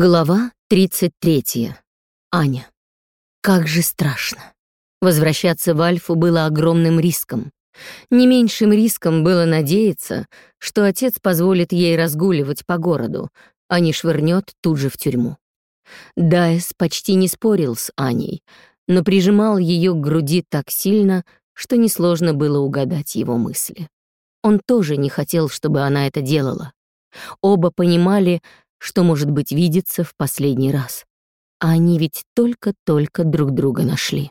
Глава 33. Аня. Как же страшно. Возвращаться в Альфу было огромным риском. Не меньшим риском было надеяться, что отец позволит ей разгуливать по городу, а не швырнет тут же в тюрьму. Дайс почти не спорил с Аней, но прижимал ее к груди так сильно, что несложно было угадать его мысли. Он тоже не хотел, чтобы она это делала. Оба понимали, что, может быть, видится в последний раз. А они ведь только-только друг друга нашли.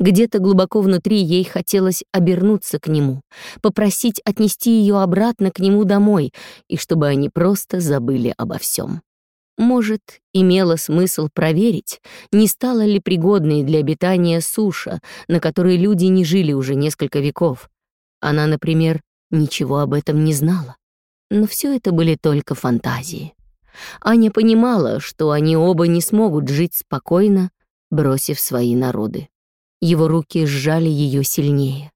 Где-то глубоко внутри ей хотелось обернуться к нему, попросить отнести ее обратно к нему домой, и чтобы они просто забыли обо всем. Может, имело смысл проверить, не стала ли пригодной для обитания суша, на которой люди не жили уже несколько веков. Она, например, ничего об этом не знала. Но все это были только фантазии. Аня понимала, что они оба не смогут жить спокойно, бросив свои народы. Его руки сжали ее сильнее.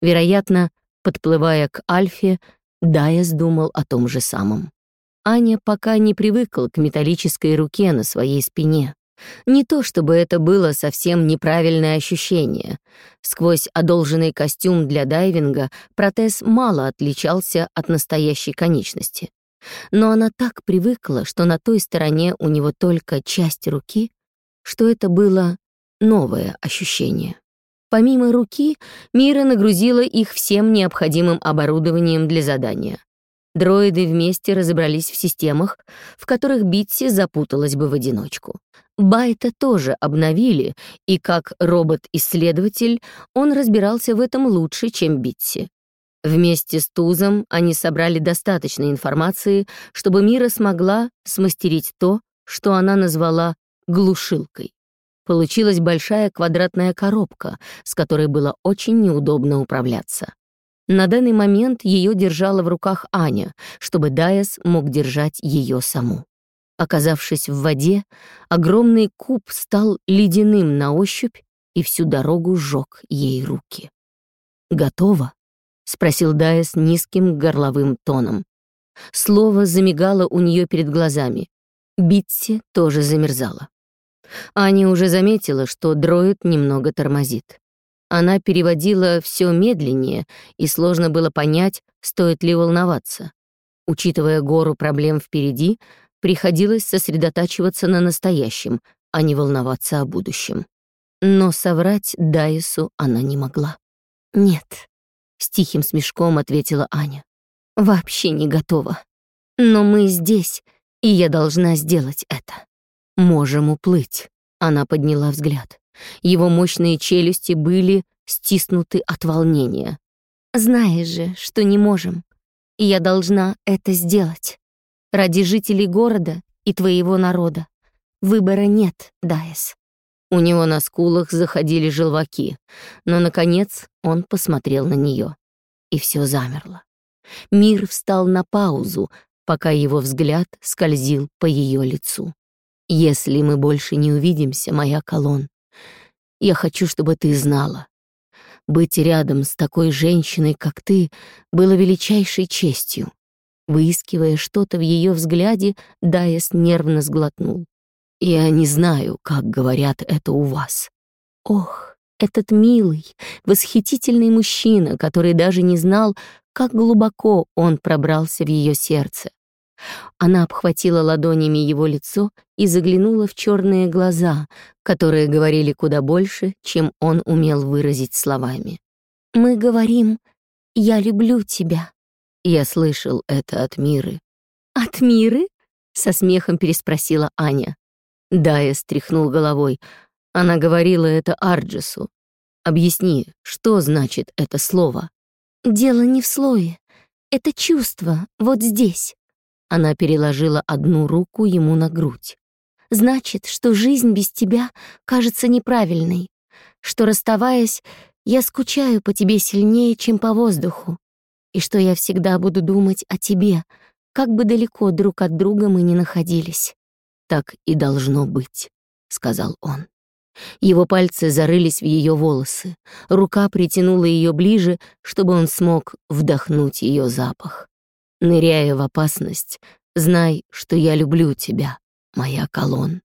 Вероятно, подплывая к Альфе, Дайас думал о том же самом. Аня пока не привыкла к металлической руке на своей спине. Не то чтобы это было совсем неправильное ощущение. Сквозь одолженный костюм для дайвинга протез мало отличался от настоящей конечности. Но она так привыкла, что на той стороне у него только часть руки, что это было новое ощущение. Помимо руки, Мира нагрузила их всем необходимым оборудованием для задания. Дроиды вместе разобрались в системах, в которых Битси запуталась бы в одиночку. Байта тоже обновили, и как робот-исследователь он разбирался в этом лучше, чем Битси. Вместе с Тузом они собрали достаточно информации, чтобы Мира смогла смастерить то, что она назвала глушилкой. Получилась большая квадратная коробка, с которой было очень неудобно управляться. На данный момент ее держала в руках Аня, чтобы Дайас мог держать ее саму. Оказавшись в воде, огромный куб стал ледяным на ощупь и всю дорогу сжег ей руки. «Готово?» — спросил Дайс низким горловым тоном. Слово замигало у нее перед глазами. Битси тоже замерзала. Аня уже заметила, что дроид немного тормозит. Она переводила все медленнее, и сложно было понять, стоит ли волноваться. Учитывая гору проблем впереди, приходилось сосредотачиваться на настоящем, а не волноваться о будущем. Но соврать Дайсу она не могла. «Нет, с тихим смешком ответила Аня. Вообще не готова. Но мы здесь, и я должна сделать это. Можем уплыть. Она подняла взгляд. Его мощные челюсти были стиснуты от волнения. Знаешь же, что не можем. Я должна это сделать. Ради жителей города и твоего народа. Выбора нет, Дайс. У него на скулах заходили желваки, но, наконец, он посмотрел на нее. И все замерло. Мир встал на паузу, пока его взгляд скользил по ее лицу. «Если мы больше не увидимся, моя колонн, я хочу, чтобы ты знала. Быть рядом с такой женщиной, как ты, было величайшей честью». Выискивая что-то в ее взгляде, Дайес нервно сглотнул. Я не знаю, как говорят это у вас. Ох, этот милый, восхитительный мужчина, который даже не знал, как глубоко он пробрался в ее сердце. Она обхватила ладонями его лицо и заглянула в черные глаза, которые говорили куда больше, чем он умел выразить словами. «Мы говорим, я люблю тебя». Я слышал это от Миры. «От Миры?» — со смехом переспросила Аня. Дая стряхнул головой. Она говорила это Арджису. Объясни, что значит это слово? Дело не в слове. Это чувство вот здесь. Она переложила одну руку ему на грудь. Значит, что жизнь без тебя кажется неправильной, что, расставаясь, я скучаю по тебе сильнее, чем по воздуху, и что я всегда буду думать о тебе, как бы далеко друг от друга мы ни находились. «Так и должно быть», — сказал он. Его пальцы зарылись в ее волосы, рука притянула ее ближе, чтобы он смог вдохнуть ее запах. «Ныряя в опасность, знай, что я люблю тебя. моя колонн.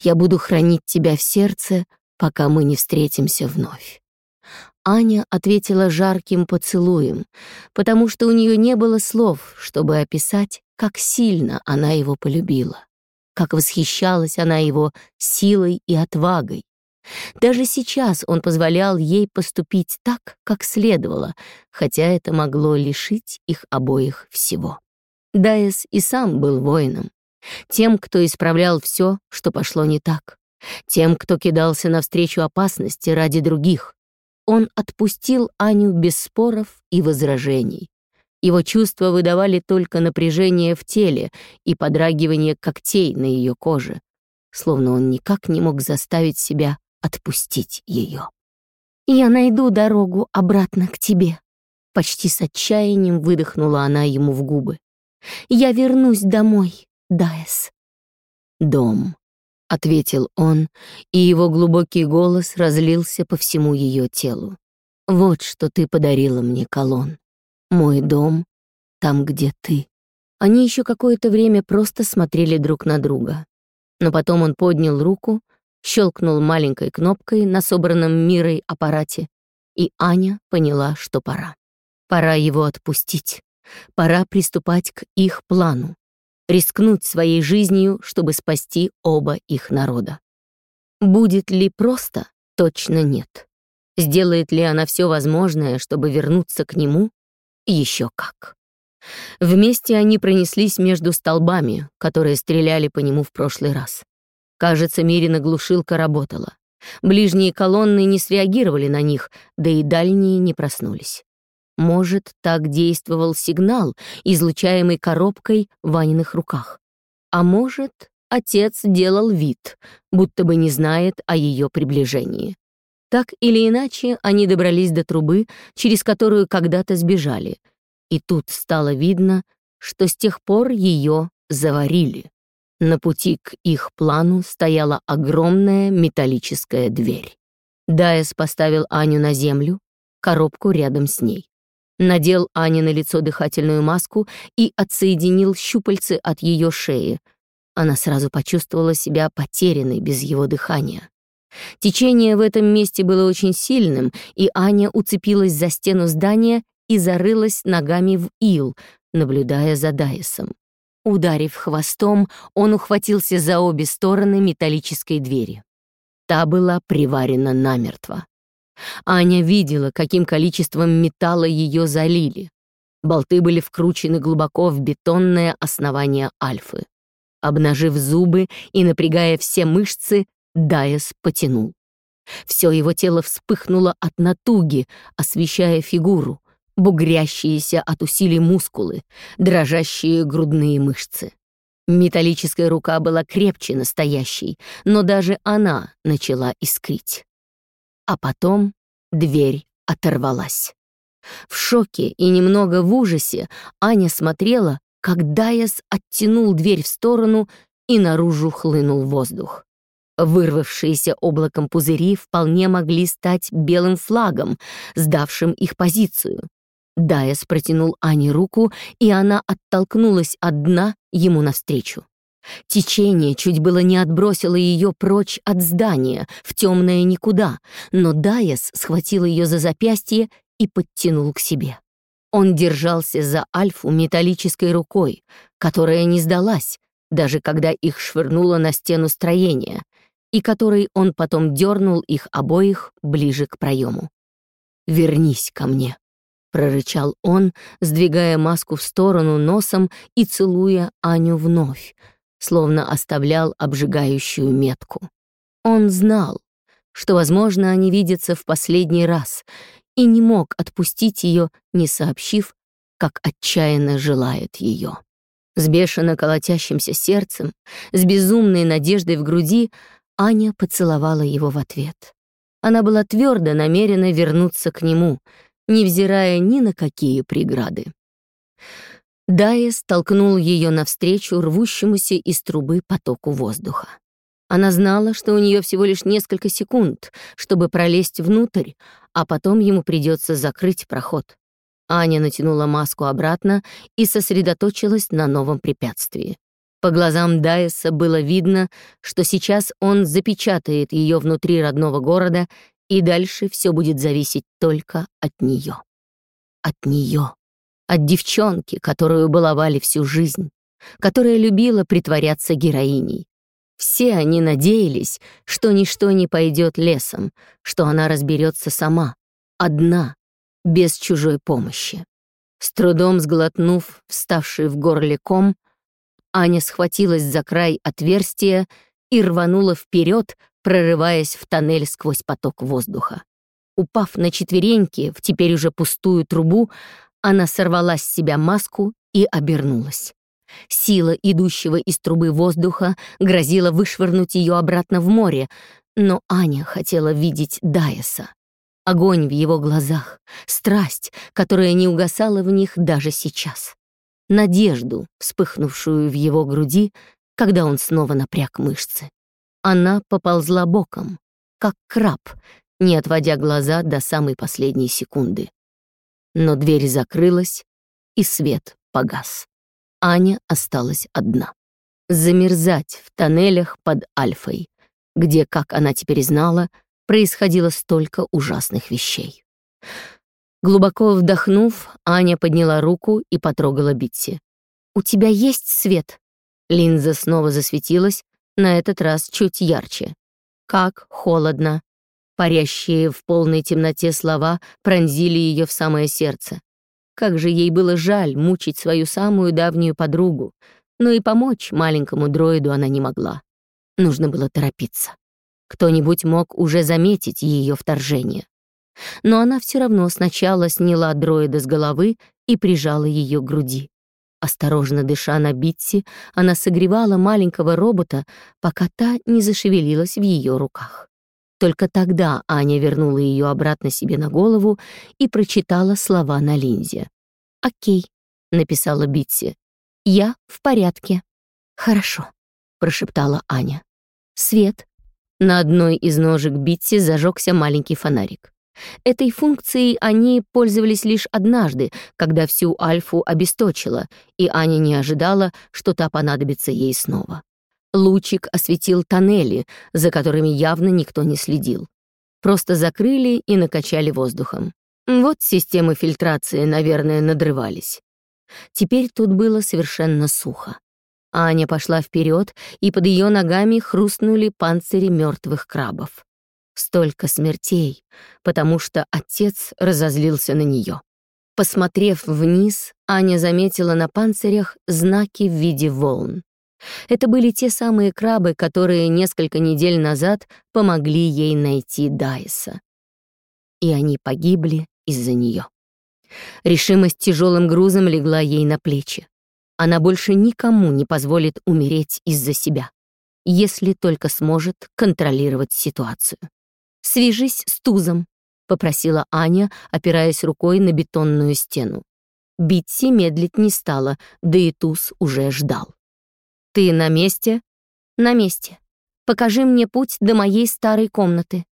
Я буду хранить тебя в сердце, пока мы не встретимся вновь. Аня ответила жарким поцелуем, потому что у нее не было слов, чтобы описать, как сильно она его полюбила, как восхищалась она его силой и отвагой. Даже сейчас он позволял ей поступить так, как следовало, хотя это могло лишить их обоих всего. Дайес и сам был воином, тем, кто исправлял все, что пошло не так, тем, кто кидался навстречу опасности ради других. Он отпустил Аню без споров и возражений. Его чувства выдавали только напряжение в теле и подрагивание когтей на ее коже, словно он никак не мог заставить себя отпустить ее. «Я найду дорогу обратно к тебе», — почти с отчаянием выдохнула она ему в губы. «Я вернусь домой, Дайс». «Дом», — ответил он, и его глубокий голос разлился по всему ее телу. «Вот что ты подарила мне, Колон. Мой дом там, где ты». Они еще какое-то время просто смотрели друг на друга. Но потом он поднял руку, щелкнул маленькой кнопкой на собранном мирой аппарате, и Аня поняла, что пора. Пора его отпустить. Пора приступать к их плану. Рискнуть своей жизнью, чтобы спасти оба их народа. Будет ли просто? Точно нет. Сделает ли она все возможное, чтобы вернуться к нему? Еще как. Вместе они пронеслись между столбами, которые стреляли по нему в прошлый раз. Кажется, Мирина глушилка работала. Ближние колонны не среагировали на них, да и дальние не проснулись. Может, так действовал сигнал, излучаемый коробкой в Ваниных руках. А может, отец делал вид, будто бы не знает о ее приближении. Так или иначе, они добрались до трубы, через которую когда-то сбежали. И тут стало видно, что с тех пор ее заварили. На пути к их плану стояла огромная металлическая дверь. Дайс поставил Аню на землю, коробку рядом с ней. Надел Ане на лицо дыхательную маску и отсоединил щупальцы от ее шеи. Она сразу почувствовала себя потерянной без его дыхания. Течение в этом месте было очень сильным, и Аня уцепилась за стену здания и зарылась ногами в ил, наблюдая за Дайсом. Ударив хвостом, он ухватился за обе стороны металлической двери. Та была приварена намертво. Аня видела, каким количеством металла ее залили. Болты были вкручены глубоко в бетонное основание альфы. Обнажив зубы и напрягая все мышцы, Дайес потянул. Все его тело вспыхнуло от натуги, освещая фигуру, бугрящиеся от усилий мускулы, дрожащие грудные мышцы. Металлическая рука была крепче настоящей, но даже она начала искрить. А потом дверь оторвалась. В шоке и немного в ужасе Аня смотрела, как Дайас оттянул дверь в сторону и наружу хлынул воздух. Вырвавшиеся облаком пузыри вполне могли стать белым флагом, сдавшим их позицию. Дайес протянул Ане руку, и она оттолкнулась от дна ему навстречу. Течение чуть было не отбросило ее прочь от здания, в темное никуда, но Дайес схватил ее за запястье и подтянул к себе. Он держался за Альфу металлической рукой, которая не сдалась, даже когда их швырнуло на стену строения, и которой он потом дернул их обоих ближе к проему. «Вернись ко мне», — прорычал он, сдвигая маску в сторону носом и целуя Аню вновь, словно оставлял обжигающую метку. Он знал, что, возможно, они видятся в последний раз, и не мог отпустить ее, не сообщив, как отчаянно желает ее. С бешено колотящимся сердцем, с безумной надеждой в груди, Аня поцеловала его в ответ. Она была твердо намерена вернуться к нему — невзирая ни на какие преграды. Дайя столкнул ее навстречу рвущемуся из трубы потоку воздуха. Она знала, что у нее всего лишь несколько секунд, чтобы пролезть внутрь, а потом ему придется закрыть проход. Аня натянула маску обратно и сосредоточилась на новом препятствии. По глазам Дайеса было видно, что сейчас он запечатает ее внутри родного города, и дальше все будет зависеть только от нее. От нее. От девчонки, которую баловали всю жизнь, которая любила притворяться героиней. Все они надеялись, что ничто не пойдет лесом, что она разберется сама, одна, без чужой помощи. С трудом сглотнув вставший в горле ком, Аня схватилась за край отверстия и рванула вперед, прорываясь в тоннель сквозь поток воздуха. Упав на четвереньки в теперь уже пустую трубу, она сорвала с себя маску и обернулась. Сила идущего из трубы воздуха грозила вышвырнуть ее обратно в море, но Аня хотела видеть Дайеса. Огонь в его глазах, страсть, которая не угасала в них даже сейчас надежду, вспыхнувшую в его груди, когда он снова напряг мышцы. Она поползла боком, как краб, не отводя глаза до самой последней секунды. Но дверь закрылась, и свет погас. Аня осталась одна. Замерзать в тоннелях под Альфой, где, как она теперь знала, происходило столько ужасных вещей. Глубоко вдохнув, Аня подняла руку и потрогала Битси. «У тебя есть свет?» Линза снова засветилась, на этот раз чуть ярче. «Как холодно!» Парящие в полной темноте слова пронзили ее в самое сердце. Как же ей было жаль мучить свою самую давнюю подругу, но и помочь маленькому дроиду она не могла. Нужно было торопиться. Кто-нибудь мог уже заметить ее вторжение но она все равно сначала сняла дроида с головы и прижала ее к груди. Осторожно дыша на Битси, она согревала маленького робота, пока та не зашевелилась в ее руках. Только тогда Аня вернула ее обратно себе на голову и прочитала слова на линзе. «Окей», — написала Битси. «Я в порядке». «Хорошо», — прошептала Аня. «Свет». На одной из ножек Битси зажегся маленький фонарик. Этой функцией они пользовались лишь однажды, когда всю Альфу обесточила, и Аня не ожидала, что та понадобится ей снова. Лучик осветил тоннели, за которыми явно никто не следил. Просто закрыли и накачали воздухом. Вот системы фильтрации, наверное, надрывались. Теперь тут было совершенно сухо. Аня пошла вперед, и под ее ногами хрустнули панцири мертвых крабов. Столько смертей, потому что отец разозлился на нее. Посмотрев вниз, Аня заметила на панцирях знаки в виде волн. Это были те самые крабы, которые несколько недель назад помогли ей найти Дайса. И они погибли из-за нее. Решимость тяжелым грузом легла ей на плечи. Она больше никому не позволит умереть из-за себя, если только сможет контролировать ситуацию. «Свяжись с Тузом», — попросила Аня, опираясь рукой на бетонную стену. Битси медлить не стала, да и Туз уже ждал. «Ты на месте?» «На месте. Покажи мне путь до моей старой комнаты».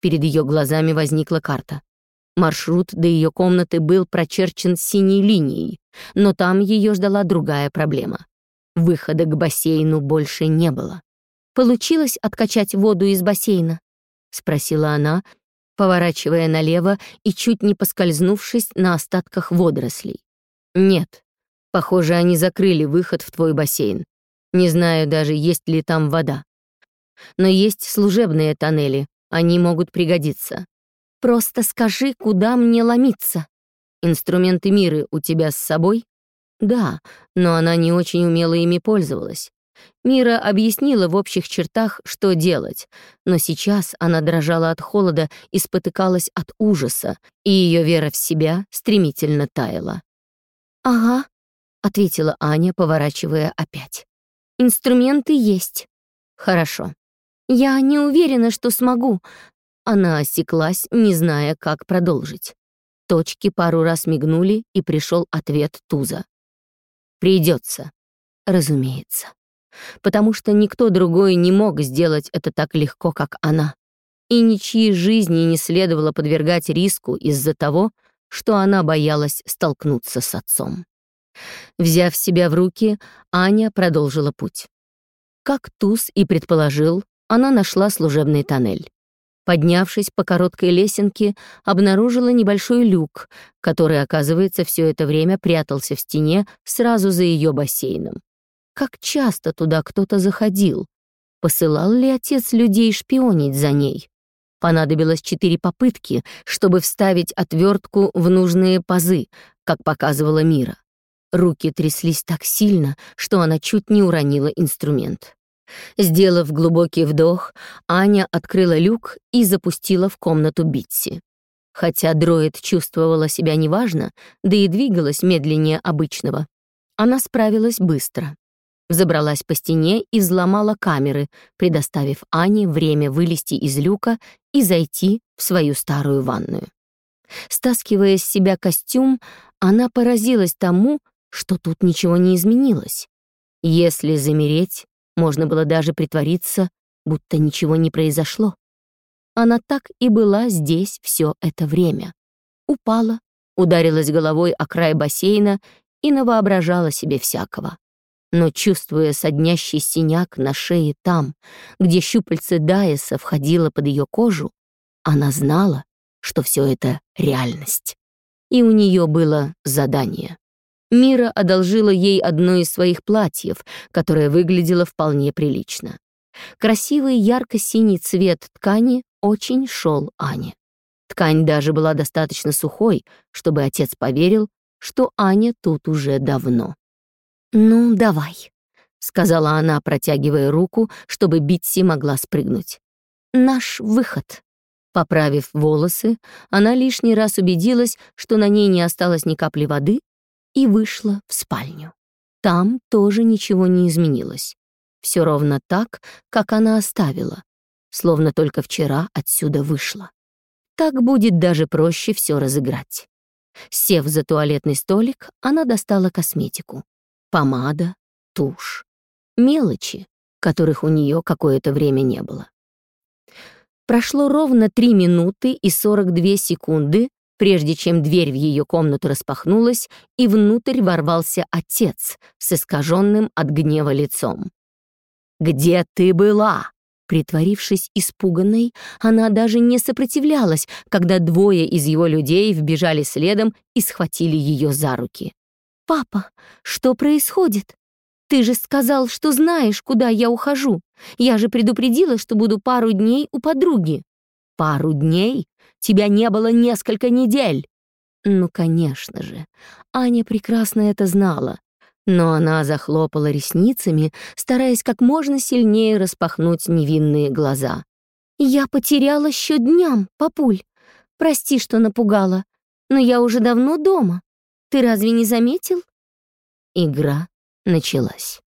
Перед ее глазами возникла карта. Маршрут до ее комнаты был прочерчен синей линией, но там ее ждала другая проблема. Выхода к бассейну больше не было. Получилось откачать воду из бассейна? — спросила она, поворачивая налево и чуть не поскользнувшись на остатках водорослей. «Нет. Похоже, они закрыли выход в твой бассейн. Не знаю даже, есть ли там вода. Но есть служебные тоннели, они могут пригодиться. Просто скажи, куда мне ломиться. Инструменты мира у тебя с собой? Да, но она не очень умело ими пользовалась. Мира объяснила в общих чертах, что делать, но сейчас она дрожала от холода и спотыкалась от ужаса, и ее вера в себя стремительно таяла. «Ага», — ответила Аня, поворачивая опять. «Инструменты есть». «Хорошо». «Я не уверена, что смогу». Она осеклась, не зная, как продолжить. Точки пару раз мигнули, и пришел ответ Туза. «Придется, разумеется» потому что никто другой не мог сделать это так легко, как она. И ничьи жизни не следовало подвергать риску из-за того, что она боялась столкнуться с отцом. Взяв себя в руки, Аня продолжила путь. Как Туз и предположил, она нашла служебный тоннель. Поднявшись по короткой лесенке, обнаружила небольшой люк, который, оказывается, все это время прятался в стене сразу за ее бассейном. Как часто туда кто-то заходил? Посылал ли отец людей шпионить за ней? Понадобилось четыре попытки, чтобы вставить отвертку в нужные пазы, как показывала Мира. Руки тряслись так сильно, что она чуть не уронила инструмент. Сделав глубокий вдох, Аня открыла люк и запустила в комнату Битси. Хотя дроид чувствовала себя неважно, да и двигалась медленнее обычного, она справилась быстро. Забралась по стене и взломала камеры, предоставив Ане время вылезти из люка и зайти в свою старую ванную. Стаскивая с себя костюм, она поразилась тому, что тут ничего не изменилось. Если замереть, можно было даже притвориться, будто ничего не произошло. Она так и была здесь все это время. Упала, ударилась головой о край бассейна и навоображала себе всякого. Но, чувствуя соднящий синяк на шее там, где щупальце Дайеса входило под ее кожу, она знала, что все это реальность. И у нее было задание. Мира одолжила ей одно из своих платьев, которое выглядело вполне прилично. Красивый ярко-синий цвет ткани очень шел Ане. Ткань даже была достаточно сухой, чтобы отец поверил, что Аня тут уже давно. «Ну, давай», — сказала она, протягивая руку, чтобы Битси могла спрыгнуть. «Наш выход». Поправив волосы, она лишний раз убедилась, что на ней не осталось ни капли воды, и вышла в спальню. Там тоже ничего не изменилось. Все ровно так, как она оставила, словно только вчера отсюда вышла. Так будет даже проще все разыграть. Сев за туалетный столик, она достала косметику. Помада, тушь. Мелочи, которых у нее какое-то время не было. Прошло ровно 3 минуты и 42 секунды, прежде чем дверь в ее комнату распахнулась, и внутрь ворвался отец с искаженным от гнева лицом. «Где ты была?» Притворившись испуганной, она даже не сопротивлялась, когда двое из его людей вбежали следом и схватили ее за руки. «Папа, что происходит? Ты же сказал, что знаешь, куда я ухожу. Я же предупредила, что буду пару дней у подруги». «Пару дней? Тебя не было несколько недель!» Ну, конечно же, Аня прекрасно это знала, но она захлопала ресницами, стараясь как можно сильнее распахнуть невинные глаза. «Я потеряла счет дням, папуль. Прости, что напугала, но я уже давно дома. Ты разве не заметил?» Игра началась.